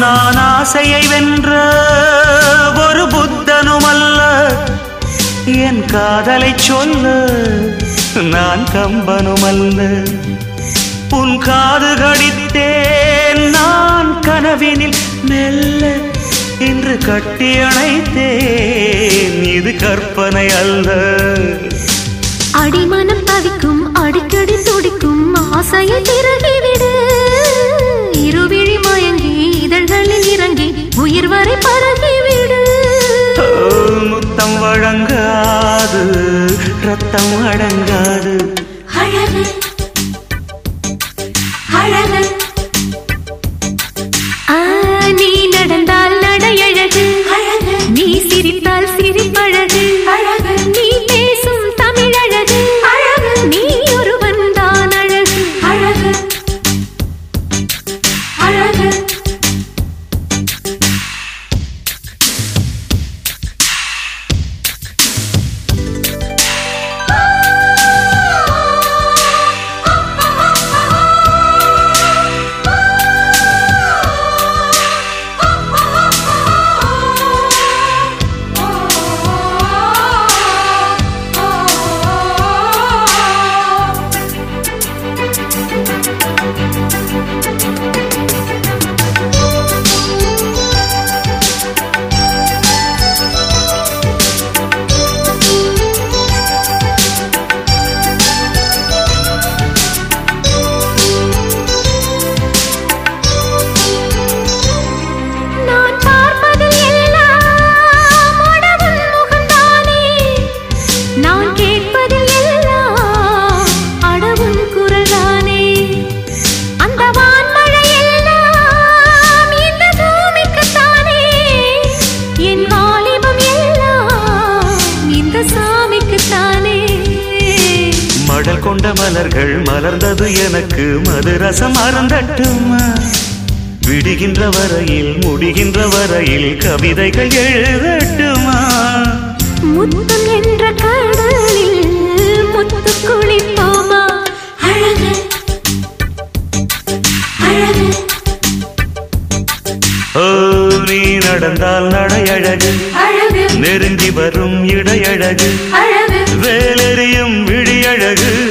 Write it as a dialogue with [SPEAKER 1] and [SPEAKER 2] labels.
[SPEAKER 1] நான் ஆசையை வென்ற ஒரு புத்தனும் அல்ல என் காதலை சொல்ல நான் கம்பனும் அல்ல உன் காது கடித்தேன் நான் கனவினில் மெல்ல என்று கட்டி அணைத்தேன். இது கற்பனை அல்ல.
[SPEAKER 2] அடிமனம் தவிக்கும் அடிக்கடி துடிக்கும் ஆசையை
[SPEAKER 1] திறகு ரத்தம் அடங்காது. மடல் கொண்ட மலர்கள் மலர்ந்தது எனக்கு மதுரசம் அருந்தட்டுமா விடுகின்ற வரையில் முடிகின்ற வரையில் கவிதைகள் எழுதட்டுமா?
[SPEAKER 2] முத்தம் என்ற கடலில் முத்து குளிப்போமா? அழகு அழகு.
[SPEAKER 1] ஓ நீ நடந்தால்
[SPEAKER 2] அழகு.
[SPEAKER 1] நெருங்கி வரும் இடையழகு. வேலெறியும் விழியழகு